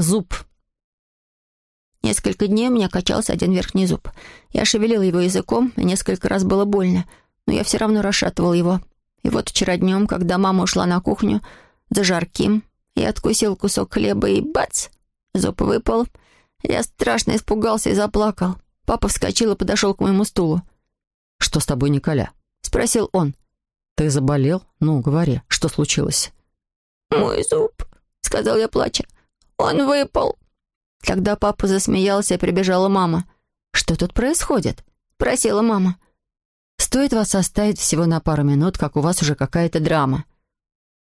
Зуб. Несколько дней у меня качался один верхний зуб. Я шевелил его языком, и несколько раз было больно, но я все равно расшатывал его. И вот вчера днем, когда мама ушла на кухню за жарким, я откусил кусок хлеба и бац! Зуб выпал. Я страшно испугался и заплакал. Папа вскочил и подошел к моему стулу. «Что с тобой, Николя?» — спросил он. «Ты заболел? Ну, говори, что случилось?» «Мой зуб», — сказал я, плача. «Он выпал». Когда папа засмеялся, прибежала мама. «Что тут происходит?» — просила мама. «Стоит вас оставить всего на пару минут, как у вас уже какая-то драма».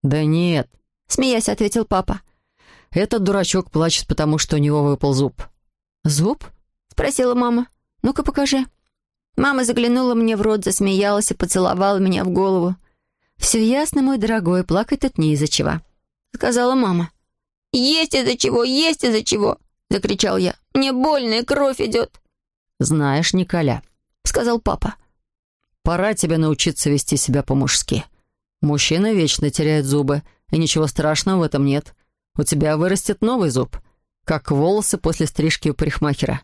«Да нет», — смеясь ответил папа. «Этот дурачок плачет, потому что у него выпал зуб». «Зуб?» — спросила мама. «Ну-ка, покажи». Мама заглянула мне в рот, засмеялась и поцеловала меня в голову. «Все ясно, мой дорогой, плакать тут не из-за чего», — сказала мама. «Есть из-за чего, есть из-за чего!» — закричал я. «Мне больно, и кровь идет!» «Знаешь, Николя», — сказал папа, «пора тебе научиться вести себя по-мужски. Мужчины вечно теряют зубы, и ничего страшного в этом нет. У тебя вырастет новый зуб, как волосы после стрижки у парикмахера.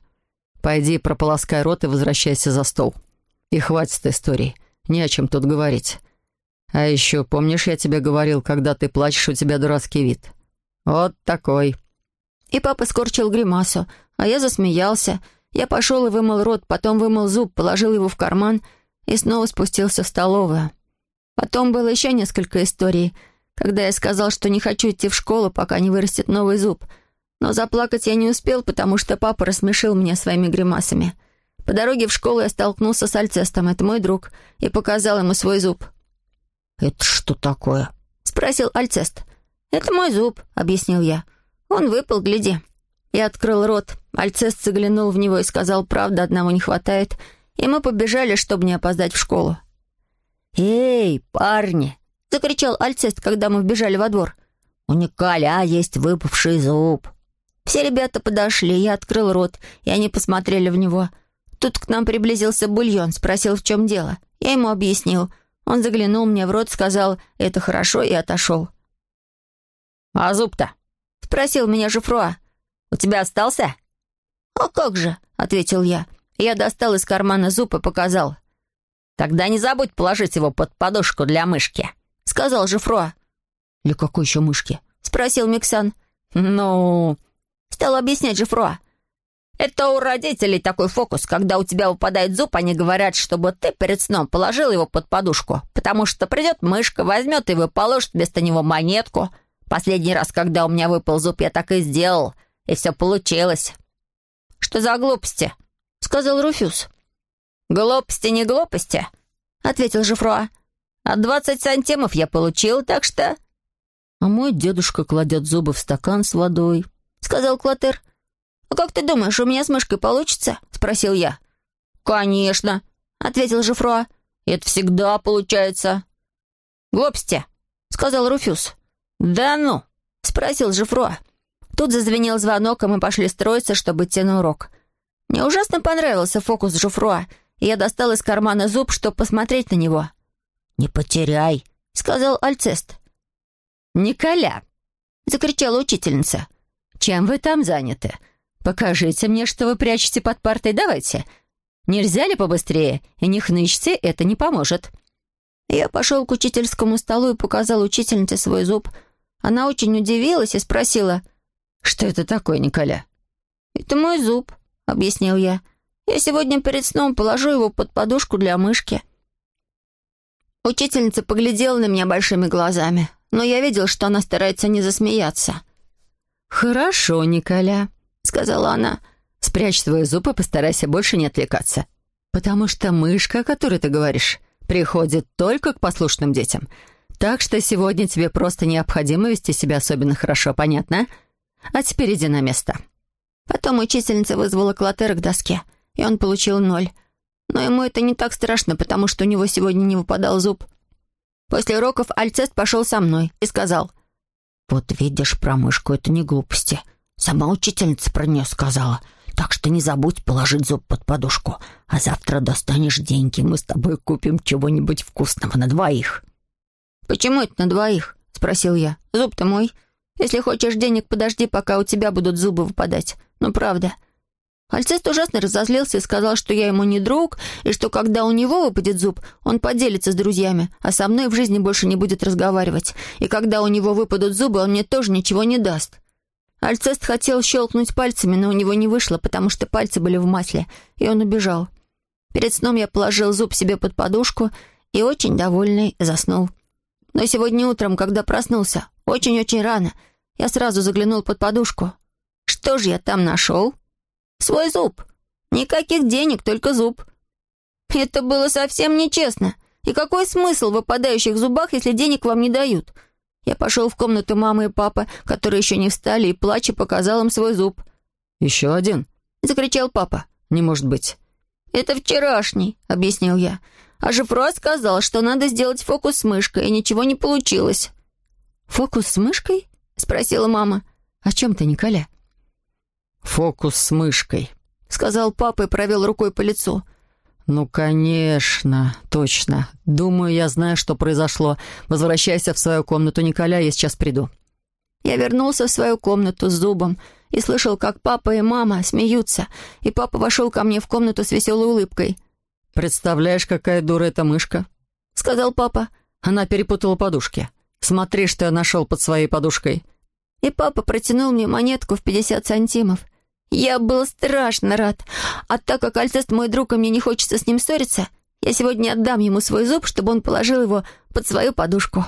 Пойди прополоскай рот и возвращайся за стол. И хватит истории, не о чем тут говорить. А еще, помнишь, я тебе говорил, когда ты плачешь, у тебя дурацкий вид? Вот такой». И папа скорчил гримасу, а я засмеялся. Я пошел и вымыл рот, потом вымыл зуб, положил его в карман и снова спустился в столовую. Потом было еще несколько историй, когда я сказал, что не хочу идти в школу, пока не вырастет новый зуб. Но заплакать я не успел, потому что папа рассмешил меня своими гримасами. По дороге в школу я столкнулся с Альцестом, это мой друг, и показал ему свой зуб. «Это что такое?» — спросил Альцест. «Это мой зуб», — объяснил я. «Он выпал, гляди». Я открыл рот. Альцест заглянул в него и сказал, правда, одного не хватает, и мы побежали, чтобы не опоздать в школу. «Эй, парни!» — закричал Альцест, когда мы вбежали во двор. «У Николя есть выпавший зуб». Все ребята подошли, я открыл рот, и они посмотрели в него. Тут к нам приблизился бульон, спросил, в чем дело. Я ему объяснил. Он заглянул мне в рот, сказал «это хорошо» и отошел. «А зуб-то?» — спросил меня Жифруа. «У тебя остался?» «А как же?» — ответил я. Я достал из кармана зуб и показал. «Тогда не забудь положить его под подушку для мышки», — сказал Жифруа. «Для какой еще мышки?» — спросил Миксан. «Ну...» — стал объяснять Жифруа. «Это у родителей такой фокус. Когда у тебя выпадает зуб, они говорят, чтобы ты перед сном положил его под подушку, потому что придет мышка, возьмет его и положит вместо него монетку». Последний раз, когда у меня выпал зуб, я так и сделал. И все получилось. «Что за глупости?» — сказал Руфюз. «Глупости не глупости», — ответил Жифруа. «А двадцать сантимов я получил, так что...» «А мой дедушка кладет зубы в стакан с водой», — сказал Клотер. «А как ты думаешь, у меня с мышкой получится?» — спросил я. «Конечно», — ответил Жифруа. «Это всегда получается». «Глупости», — сказал Руфюз. «Да ну?» — спросил Жифро. Тут зазвенел звонок, и мы пошли строиться, чтобы идти на урок. Мне ужасно понравился фокус Жифруа, и я достал из кармана зуб, чтобы посмотреть на него. «Не потеряй», — сказал Альцест. «Николя!» — закричала учительница. «Чем вы там заняты? Покажите мне, что вы прячете под партой, давайте. Нельзя ли побыстрее? И не хнычьте, это не поможет». Я пошел к учительскому столу и показал учительнице свой зуб — она очень удивилась и спросила, «Что это такое, Николя?» «Это мой зуб», — объяснил я. «Я сегодня перед сном положу его под подушку для мышки». Учительница поглядела на меня большими глазами, но я видел, что она старается не засмеяться. «Хорошо, Николя», — сказала она. «Спрячь свой зуб и постарайся больше не отвлекаться. Потому что мышка, о которой ты говоришь, приходит только к послушным детям. Так что сегодня тебе просто необходимо вести себя особенно хорошо, понятно? А теперь иди на место». Потом учительница вызвала Клотера к доске, и он получил ноль. Но ему это не так страшно, потому что у него сегодня не выпадал зуб. После уроков Альцест пошел со мной и сказал, «Вот видишь, про мышку это не глупости. Сама учительница про нее сказала. Так что не забудь положить зуб под подушку, а завтра достанешь деньги, мы с тобой купим чего-нибудь вкусного на двоих». «Почему это на двоих?» — спросил я. «Зуб-то мой». Если хочешь денег, подожди, пока у тебя будут зубы выпадать. Ну, правда. Альцест ужасно разозлился и сказал, что я ему не друг, и что когда у него выпадет зуб, он поделится с друзьями, а со мной в жизни больше не будет разговаривать. И когда у него выпадут зубы, он мне тоже ничего не даст. Альцест хотел щелкнуть пальцами, но у него не вышло, потому что пальцы были в масле, и он убежал. Перед сном я положил зуб себе под подушку и, очень довольный, заснул. Но сегодня утром, когда проснулся, очень-очень рано, я сразу заглянул под подушку. Что же я там нашел? Свой зуб. Никаких денег, только зуб. Это было совсем нечестно. И какой смысл в выпадающих зубах, если денег вам не дают? Я пошел в комнату мамы и папы, которые еще не встали, и, плача, показал им свой зуб. «Еще один?» — закричал папа. «Не может быть». «Это вчерашний», — объяснил я. А Жифро сказал, что надо сделать фокус с мышкой, и ничего не получилось. «Фокус с мышкой?» — спросила мама. «О чем ты, Николя?» «Фокус с мышкой», — сказал папа и провел рукой по лицу. «Ну, конечно, точно. Думаю, я знаю, что произошло. Возвращайся в свою комнату, Николя, я сейчас приду». Я вернулся в свою комнату с зубом и слышал, как папа и мама смеются, и папа вошел ко мне в комнату с веселой улыбкой. «Представляешь, какая дура эта мышка?» — сказал папа. Она перепутала подушки. «Смотри, что я нашел под своей подушкой». И папа протянул мне монетку в пятьдесят сантимов. Я был страшно рад. А так как Альцест мой друг, и мне не хочется с ним ссориться, я сегодня отдам ему свой зуб, чтобы он положил его под свою подушку.